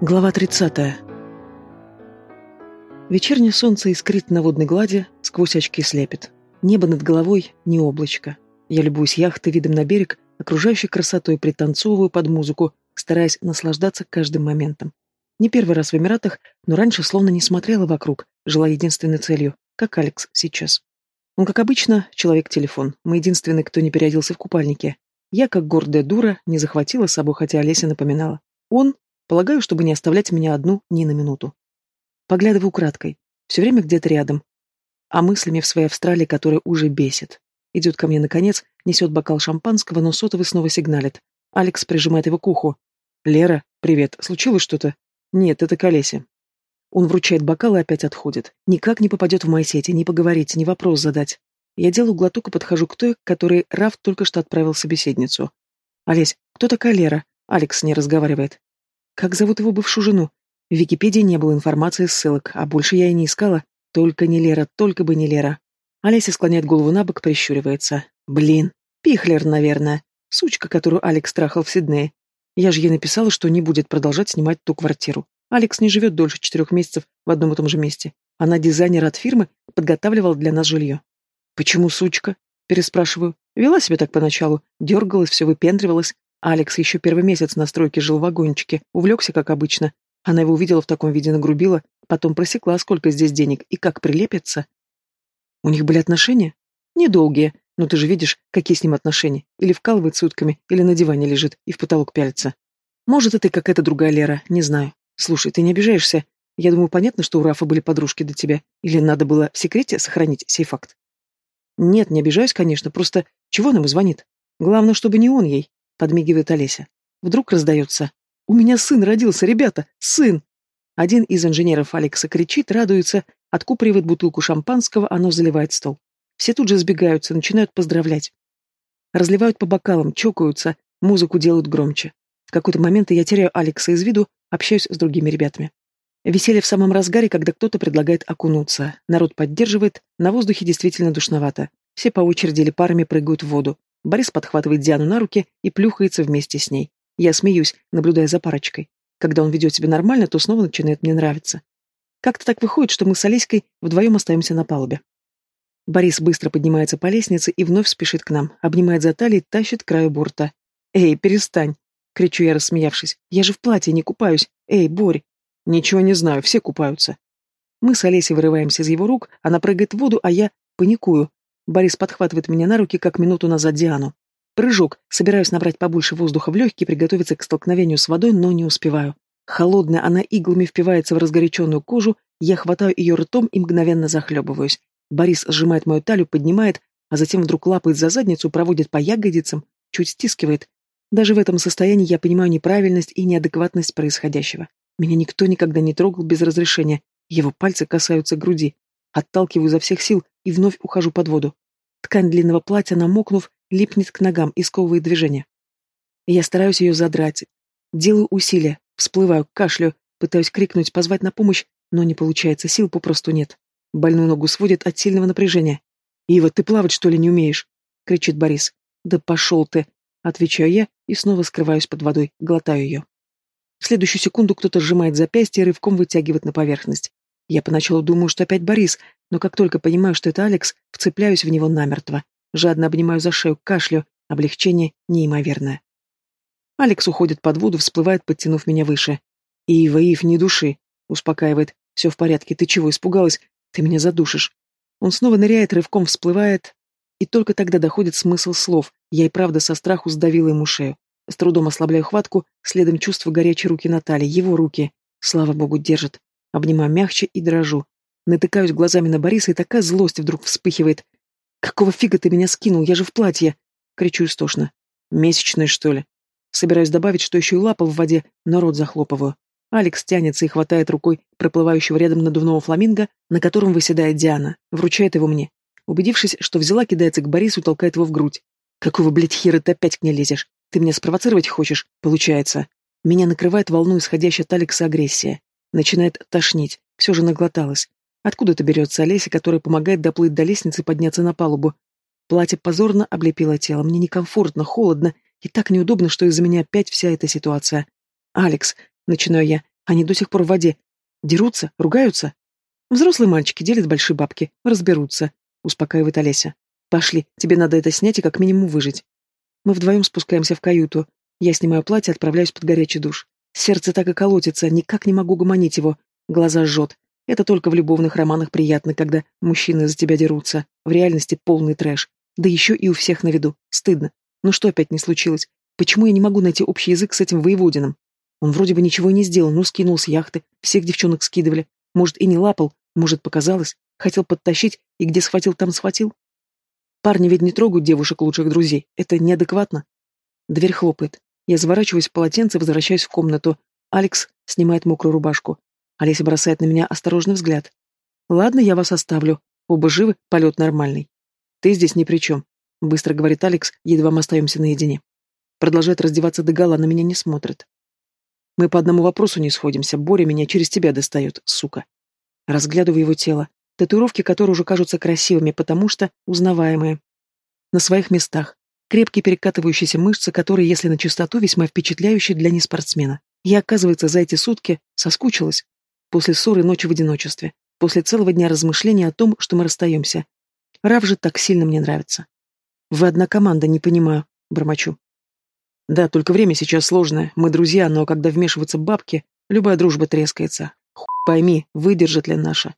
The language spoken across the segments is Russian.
Глава 30. Вечернее солнце искрит на водной глади, сквозь очки слепит. Небо над головой — не облачко. Я любуюсь яхтой видом на берег, окружающей красотой пританцовываю под музыку, стараясь наслаждаться каждым моментом. Не первый раз в Эмиратах, но раньше словно не смотрела вокруг, жила единственной целью, как Алекс сейчас. Он, как обычно, человек-телефон. Мы единственный, кто не переоделся в купальнике. Я, как гордая дура, не захватила с собой, хотя Олеся напоминала. Он, полагаю, чтобы не оставлять меня одну ни на минуту. Поглядываю украдкой. Все время где-то рядом. А мыслями в своей Австралии, которая уже бесит. Идет ко мне, наконец, несет бокал шампанского, но сотовый снова сигналит. Алекс прижимает его к уху. «Лера, привет. Случилось что-то?» «Нет, это Колесе». Он вручает бокал и опять отходит. Никак не попадет в мои сети, ни поговорить, ни вопрос задать. Я делаю глоток и подхожу к той, которой Раф только что отправил собеседницу. «Олесь, кто такая Лера?» Алекс с ней разговаривает. «Как зовут его бывшую жену?» В Википедии не было информации ссылок, а больше я и не искала. Только не Лера, только бы не Лера. Олеся склоняет голову на бок, прищуривается. Блин, Пихлер, наверное. Сучка, которую Алекс трахал в Сиднее. Я же ей написала, что не будет продолжать снимать ту квартиру. Алекс не живет дольше четырех месяцев в одном и том же месте. Она дизайнер от фирмы, подготавливала для нас жилье. «Почему сучка?» – переспрашиваю. Вела себя так поначалу, дергалась, все выпендривалась. Алекс еще первый месяц на стройке жил в вагончике, увлекся, как обычно, она его увидела в таком виде, нагрубила, потом просекла, сколько здесь денег и как прилепится. У них были отношения? Недолгие, но ты же видишь, какие с ним отношения. Или вкалывает сутками, или на диване лежит и в потолок пялится. Может, это какая-то другая Лера, не знаю. Слушай, ты не обижаешься? Я думаю, понятно, что у Рафа были подружки до тебя. Или надо было в секрете сохранить сей факт? Нет, не обижаюсь, конечно, просто чего он ему звонит? Главное, чтобы не он ей, подмигивает Олеся. Вдруг раздается. «У меня сын родился, ребята! Сын!» Один из инженеров Алекса кричит, радуется, откупоривает бутылку шампанского, оно заливает стол. Все тут же сбегаются, начинают поздравлять. Разливают по бокалам, чокаются, музыку делают громче. В какой-то момент я теряю Алекса из виду, общаюсь с другими ребятами. Веселье в самом разгаре, когда кто-то предлагает окунуться. Народ поддерживает, на воздухе действительно душновато. Все по очереди или парами прыгают в воду. Борис подхватывает Диану на руки и плюхается вместе с ней. Я смеюсь, наблюдая за парочкой. Когда он ведет себя нормально, то снова начинает мне нравиться. Как-то так выходит, что мы с Олеськой вдвоем остаемся на палубе. Борис быстро поднимается по лестнице и вновь спешит к нам, обнимает за талию и тащит к краю борта. «Эй, перестань!» — кричу я, рассмеявшись. «Я же в платье не купаюсь! Эй, Борь!» «Ничего не знаю, все купаются!» Мы с Олесей вырываемся из его рук, она прыгает в воду, а я паникую. Борис подхватывает меня на руки, как минуту назад Диану. Прыжок. Собираюсь набрать побольше воздуха в легкие, приготовиться к столкновению с водой, но не успеваю. Холодная, она иглами впивается в разгоряченную кожу, я хватаю ее ртом и мгновенно захлебываюсь. Борис сжимает мою талию, поднимает, а затем вдруг лапает за задницу, проводит по ягодицам, чуть стискивает. Даже в этом состоянии я понимаю неправильность и неадекватность происходящего. Меня никто никогда не трогал без разрешения. Его пальцы касаются груди. Отталкиваю изо всех сил и вновь ухожу под воду. Ткань длинного платья, намокнув, липнет к ногам и сковывает движение. Я стараюсь ее задрать. Делаю усилия, всплываю, кашлю, пытаюсь крикнуть, позвать на помощь, но не получается, сил попросту нет. Больную ногу сводит от сильного напряжения. «Ива, ты плавать, что ли, не умеешь?» — кричит Борис. «Да пошел ты!» — отвечаю я и снова скрываюсь под водой, глотаю ее. В следующую секунду кто-то сжимает запястье и рывком вытягивает на поверхность. Я поначалу думаю, что опять Борис, но как только понимаю, что это Алекс, вцепляюсь в него намертво. Жадно обнимаю за шею, кашлю, облегчение неимоверное. Алекс уходит под воду, всплывает, подтянув меня выше. «Ива, Ив, не души!» — успокаивает. «Все в порядке, ты чего, испугалась? Ты меня задушишь!» Он снова ныряет, рывком всплывает, и только тогда доходит смысл слов. Я и правда со страху сдавила ему шею. С трудом ослабляю хватку, следом чувство горячей руки Натальи, его руки. Слава богу, держит. Обнимаю мягче и дрожу. Натыкаюсь глазами на Бориса, и такая злость вдруг вспыхивает. «Какого фига ты меня скинул? Я же в платье!» Кричу истошно. «Месячные, что ли?» Собираюсь добавить, что еще и лапа в воде, но рот захлопываю. Алекс тянется и хватает рукой проплывающего рядом надувного фламинго, на котором выседает Диана, вручает его мне. Убедившись, что взяла, кидается к Борису и толкает его в грудь. «Какого, блядь, хера ты опять к ней лезешь? Ты меня спровоцировать хочешь? Получается». Меня накрывает волну исходящая от Алекса агрессия. Начинает тошнить. Все же наглоталась. Откуда-то берется Олеся, которая помогает доплыть до лестницы и подняться на палубу. Платье позорно облепило тело. Мне некомфортно, холодно и так неудобно, что из-за меня опять вся эта ситуация. «Алекс», — начинаю я, Они до сих пор в воде. Дерутся? Ругаются? Взрослые мальчики делят большие бабки. Разберутся, успокаивает Олеся. Пошли, тебе надо это снять и как минимум выжить. Мы вдвоем спускаемся в каюту. Я снимаю платье, отправляюсь под горячий душ. Сердце так и колотится, никак не могу гомонить его. Глаза жжет. Это только в любовных романах приятно, когда мужчины за тебя дерутся. В реальности полный трэш. Да еще и у всех на виду. Стыдно. Ну что опять не случилось? Почему я не могу найти общий язык с этим воеводином? Он вроде бы ничего и не сделал, ну скинул с яхты, всех девчонок скидывали. Может, и не лапал, может, показалось. Хотел подтащить, и где схватил, там схватил. Парни ведь не трогают девушек лучших друзей. Это неадекватно. Дверь хлопает. Я заворачиваюсь в полотенце возвращаюсь в комнату. Алекс снимает мокрую рубашку. Олеся бросает на меня осторожный взгляд. «Ладно, я вас оставлю. Оба живы, полет нормальный». «Ты здесь ни при чем», — быстро говорит Алекс, едва мы остаемся наедине. Продолжает раздеваться догола, на меня не смотрит. «Мы по одному вопросу не сходимся. Боря меня через тебя достает, сука». Разглядываю его тело. Татуировки, которые уже кажутся красивыми, потому что узнаваемые. На своих местах. Крепкие перекатывающиеся мышцы, которые, если на чистоту, весьма впечатляющие для неспортсмена. Я, оказывается, за эти сутки соскучилась. После ссоры ночи в одиночестве. После целого дня размышлений о том, что мы расстаемся. Рав же так сильно мне нравится. Вы одна команда, не понимаю, бормочу. Да, только время сейчас сложное. Мы друзья, но когда вмешиваются бабки, любая дружба трескается. Хуй пойми, выдержит ли наша.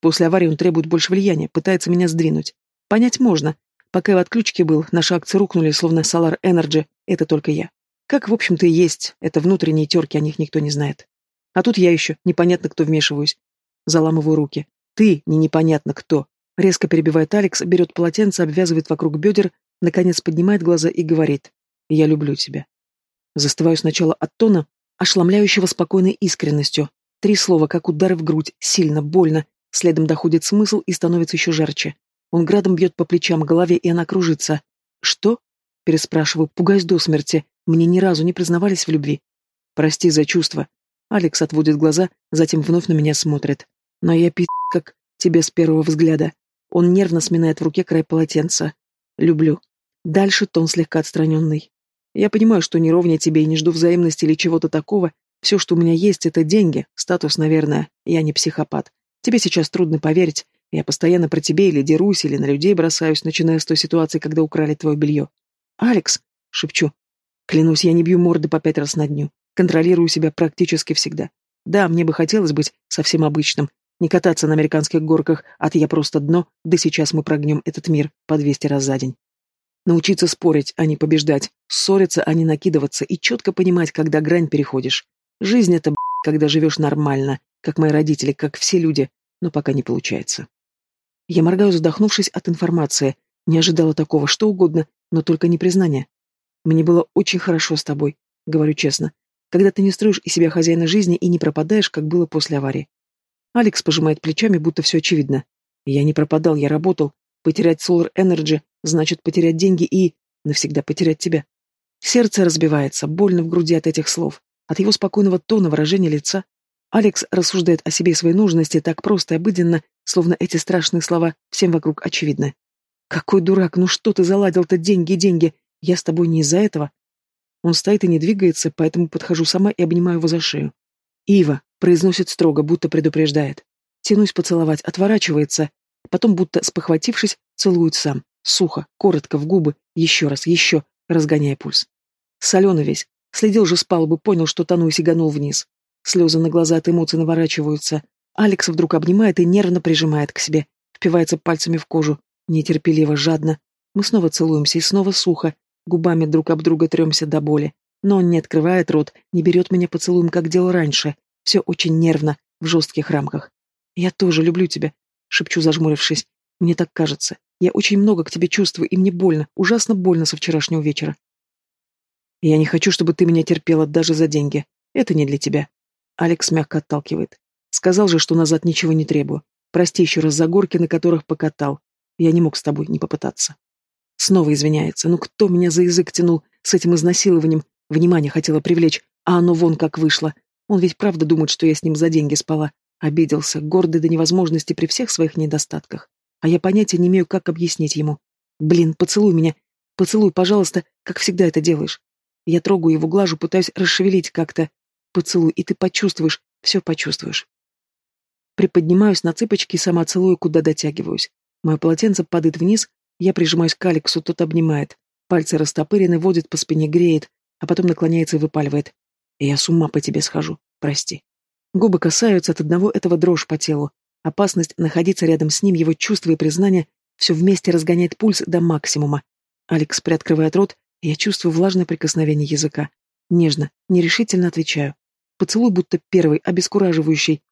После аварии он требует больше влияния, пытается меня сдвинуть. Понять можно. Пока я в отключке был, наши акции рухнули, словно Solar Energy, это только я. Как, в общем-то, и есть, это внутренние терки, о них никто не знает. А тут я еще, непонятно кто вмешиваюсь. Заламываю руки. Ты, не непонятно кто. Резко перебивает Алекс, берет полотенце, обвязывает вокруг бедер, наконец поднимает глаза и говорит. Я люблю тебя. Застываю сначала от тона, ошламляющего спокойной искренностью. Три слова, как удары в грудь, сильно, больно. Следом доходит смысл и становится еще жарче. Он градом бьет по плечам, голове, и она кружится. «Что?» — переспрашиваю, пугаясь до смерти. Мне ни разу не признавались в любви. «Прости за чувства», Алекс отводит глаза, затем вновь на меня смотрит. Но я пи*** как тебе с первого взгляда. Он нервно сминает в руке край полотенца. Люблю. Дальше тон слегка отстраненный. Я понимаю, что не ровня тебе и не жду взаимности или чего-то такого. Все, что у меня есть, это деньги, статус, наверное. Я не психопат. Тебе сейчас трудно поверить. Я постоянно про тебе или дерусь, или на людей бросаюсь, начиная с той ситуации, когда украли твое белье. «Алекс!» — шепчу. Клянусь, я не бью морды по пять раз на дню. Контролирую себя практически всегда. Да, мне бы хотелось быть совсем обычным, не кататься на американских горках, от я просто дно, да сейчас мы прогнем этот мир по 200 раз за день. Научиться спорить, а не побеждать, ссориться, а не накидываться, и четко понимать, когда грань переходишь. Жизнь — это, когда живешь нормально, как мои родители, как все люди, но пока не получается. Я моргаю, задохнувшись от информации. Не ожидала такого, что угодно, но только не признания. Мне было очень хорошо с тобой, говорю честно когда ты не строишь из себя хозяина жизни и не пропадаешь, как было после аварии. Алекс пожимает плечами, будто все очевидно. Я не пропадал, я работал. Потерять Solar Energy значит потерять деньги и навсегда потерять тебя. Сердце разбивается, больно в груди от этих слов, от его спокойного тона, выражения лица. Алекс рассуждает о себе и своей нужности так просто и обыденно, словно эти страшные слова всем вокруг очевидны. «Какой дурак, ну что ты заладил-то деньги, деньги? Я с тобой не из-за этого. Он стоит и не двигается, поэтому подхожу сама и обнимаю его за шею. «Ива», — произносит строго, будто предупреждает. Тянусь поцеловать, отворачивается, потом, будто спохватившись, целует сам. Сухо, коротко, в губы, еще раз, еще, разгоняя пульс. Соленый весь. Следил же с палубы, понял, что тону и сиганул вниз. Слезы на глаза от эмоций наворачиваются. Алекс вдруг обнимает и нервно прижимает к себе, впивается пальцами в кожу, нетерпеливо, жадно. Мы снова целуемся и снова сухо, Губами друг об друга тремся до боли. Но он не открывает рот, не берет меня поцелуем, как делал раньше. Все очень нервно, в жестких рамках. «Я тоже люблю тебя», — шепчу, зажмурившись. «Мне так кажется. Я очень много к тебе чувствую, и мне больно, ужасно больно со вчерашнего вечера». «Я не хочу, чтобы ты меня терпела даже за деньги. Это не для тебя». Алекс мягко отталкивает. «Сказал же, что назад ничего не требую. Прости еще раз за горки, на которых покатал. Я не мог с тобой не попытаться». Снова извиняется. Ну кто меня за язык тянул с этим изнасилованием? Внимание хотела привлечь, а оно вон как вышло. Он ведь правда думает, что я с ним за деньги спала. Обиделся, гордый до невозможности при всех своих недостатках. А я понятия не имею, как объяснить ему. Блин, поцелуй меня. Поцелуй, пожалуйста, как всегда это делаешь. Я трогаю его, глажу, пытаюсь расшевелить как-то. Поцелуй, и ты почувствуешь, все почувствуешь. Приподнимаюсь на цыпочки и сама целую, куда дотягиваюсь. Мое полотенце падает вниз, я прижимаюсь к Алексу, тот обнимает. Пальцы растопырены, водит по спине, греет, а потом наклоняется и выпаливает. я с ума по тебе схожу, прости. Губы касаются от одного этого дрожь по телу. Опасность находиться рядом с ним, его чувства и признания все вместе разгоняет пульс до максимума. Алекс приоткрывает рот, и я чувствую влажное прикосновение языка. Нежно, нерешительно отвечаю. Поцелуй будто первый, обескураживающий.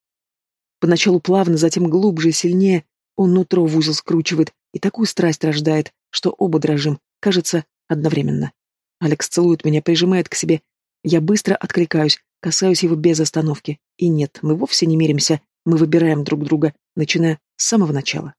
Поначалу плавно, затем глубже сильнее. Он нутро в узел скручивает и такую страсть рождает, что оба дрожим, кажется, одновременно. Алекс целует меня, прижимает к себе. Я быстро откликаюсь, касаюсь его без остановки. И нет, мы вовсе не миримся, мы выбираем друг друга, начиная с самого начала.